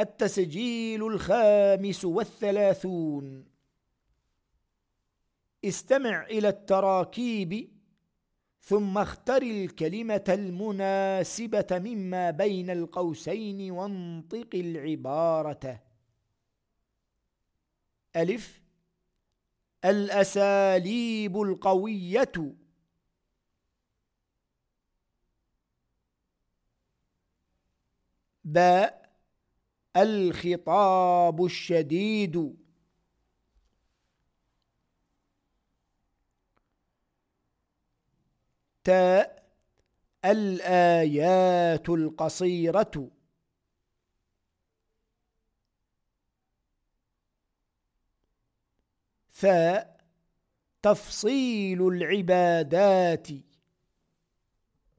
التسجيل الخامس والثلاثون. استمع إلى التراكيب ثم اختر الكلمة المناسبة مما بين القوسين وانطق العبارة. ألف. الأساليب القوية. باء. الخطاب الشديد. تاء الآيات القصيرة. ثاء تفصيل العبادات.